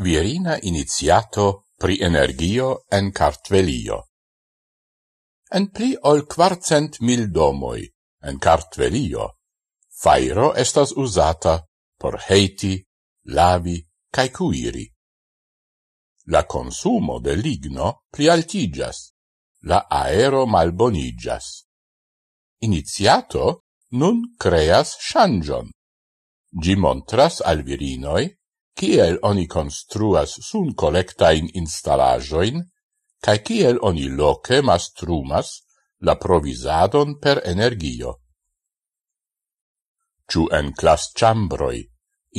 virina iniziato pri energio en Cartvelio. En pli ol quarcent mil domoi en Cartvelio, fairo estas usata por heiti, lavi, cae cuiri. La consumo de ligno pli altigas, la aero malbonigas. Iniziato nun creas shangion. Gi montras al virinoi kiel oni construas sun collectain installajoin, cae kiel oni loce mastrumas la provisadon per energio. Ciu en clas chambroi,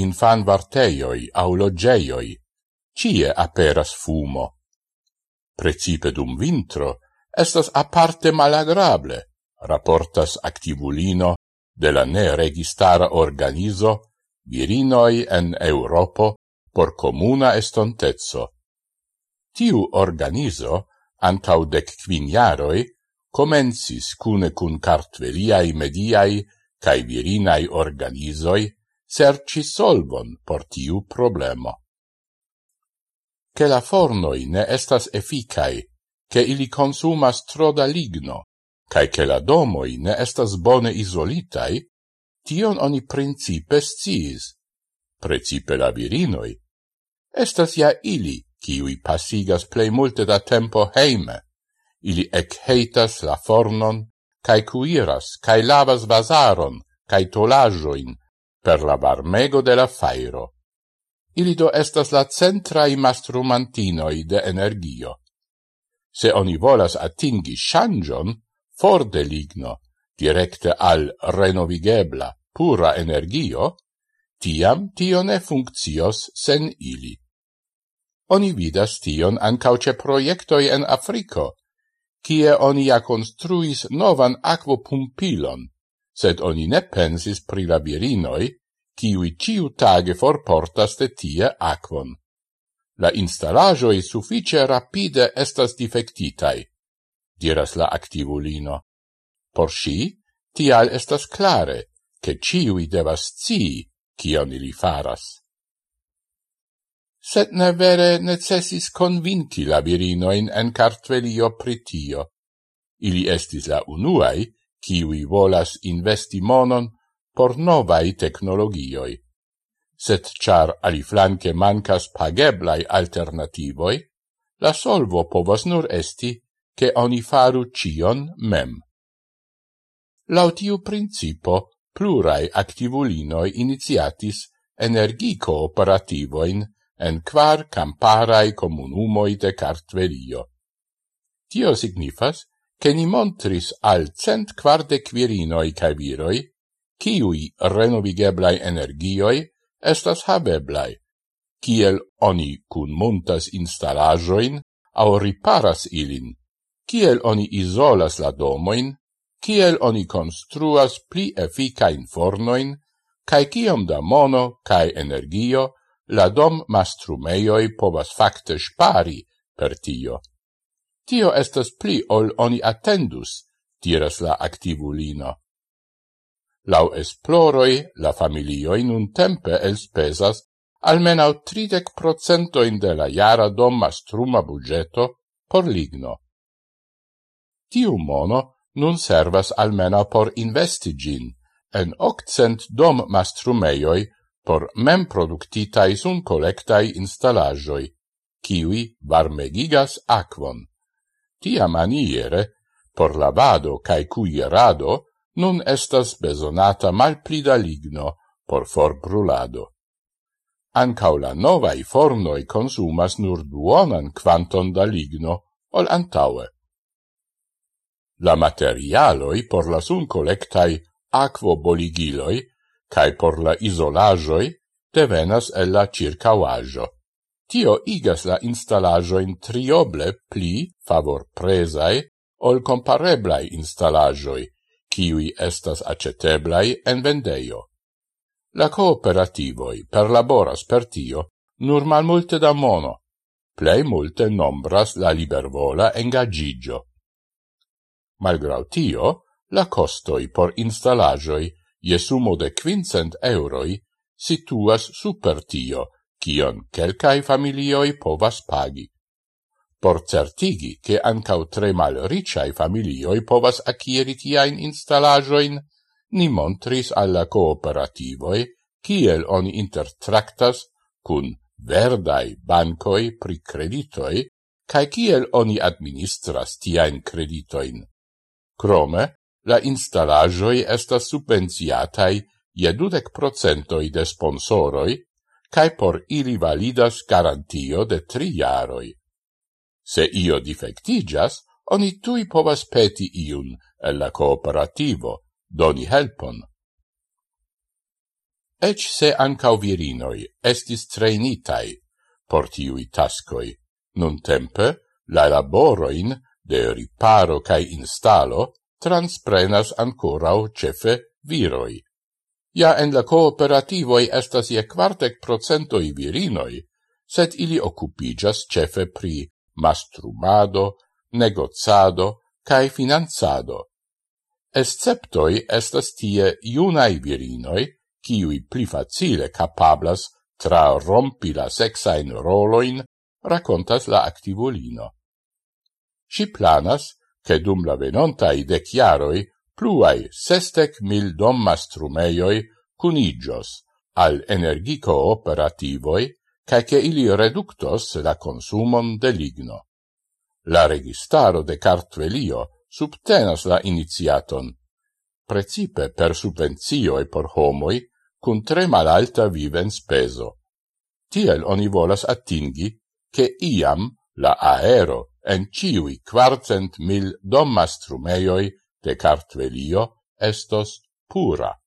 infan varteioi au logeioi, cie aperas fumo. Precipe dum vintro, estas aparte malagrable, raportas activulino de la ne registara organizo virinoi en Europo por comuna estontezzo. Tiu organizo, antau dec quiniaroi, comensis cune cun cartveliai mediai cae virinai organizoi serci solvon por tiu problemo. Che la fornoi ne estas efficai, che ili consumas tro da ligno, cae che la domoi ne estas bone isolitai, tion oni principe sciis, precipe la virinoi. Estas ja ili, kiui pasigas plei multe da tempo heime. Ili ec heitas la fornon, cae cuiras, cae lavas vasaron, cae tolajoin, per la varmego de la fairo. Ili do estas la centrai mastrumantinoi de energio. Se oni volas atingi shangion, for de ligno, directe al renovigebla pura energio, tiam tio ne funccios sen ili. Oni vidas tion ancauce proiectoi en Africo, kie oni ja construis novan aquopumpilon, sed oni ne pensis pri la virinoi, kiui ciu tage forportas de tie aquon. La installajoi suffice rapide estas defectitai, diras la activulino. Por si, tial estas clare, che ciui devas cii, cion ili faras. Set ne vere necessis convinci la virinoin en cartvelio pritio. Ili estis la unuai, ciui volas investi monon por novai technologioi. Set char aliflanque mancas pageblai alternativoi, la solvo povas nur esti che oni faru cion mem. Lautiu principo, plurai activulinoi iniziatis energi cooperativoin en quar camparai comunumoi de Cartverio. Tio signifas, che ni montris al cent quarde quirinoi cae viroi, ciui renovigeblai energioi estas habeblai, kiel oni cun montas instalajoin au riparas ilin, kiel oni isolas la domoin, kiel oni construas pli efficain fornoin, cae ciom da mono cae energio la dom mastrumeioi povas facte spari per tio. Tio estas pli ol oni attendus, diras la activulino. Lau esploroi, la familioi nun tempe elspesas almenau tridec procentoin de la jara dom mastruma budgeto por ligno. Tiu mono nun servas almena por investigin en occent dom mastrumeioi por mem productitai sun collectai installajoi, kiwi varmegigas aquon. Tia maniere, por lavado cae cuirado, nun estas besonata malplida ligno por forbrulado. Ancau la novai fornoi consumas nur duonan quanton da ligno ol antaue. La materialoi por la sun collectai aquoboligiloi cae por la isolajoi devenas el la circauajo. Tio igas la instalajoin trioble pli favor presae ol compareblai installajoi, kiui estas acceteblai en vendeio. La cooperativoi perlaboras per tio nur mal multe da mono, plei multe nombras la libervola engagigio. Malgrau tio, la costoi por installajoi je sumo de quincent euroi situas super tio, cion quelcae familioi povas pagi. Por certigi che ancau tre mal ricai familioi povas acquieri tiain installajoin, ni montris alla cooperativoi kiel oni intertractas cun verdai bancoi pri creditoi, cae kiel oni administras tiaen creditoin. Crome, la instalagioi estas subvenciatai je dudec procentoi de sponsoroi, cae por ili validas garantio de tri jaroi. Se io defectigas, oni tui povas peti iun el la cooperativo, doni helpon. Ec se ancau virinoi estis treinitai por tiui tascoi, nun tempe la laboroin de riparo cae instalo transprenas ancorau cefe viroi. Ja en la cooperativoi estas je quartec procentoi virinoi, sed ili occupigas cefe pri mastrumado, negozado cae finanzado. Esceptoi estas tie iunai virinoi, kiui pli facile capablas tra rompi la sexain roloin, racontas la activulino si planas che dum la venontai de chiaroi pluai sestec mil dommastrumeioi cunigios al energico operativoi cae che ili reductos la consumon de ligno. La registaro de Cartvelio subtenas la iniziaton, precipe per subvenzioi por homoi cun tre malalta vivens peso. Tiel oni volas attingi che iam la aero en ciui quarcent mil dommastrumeioi de cartvelio estos pura.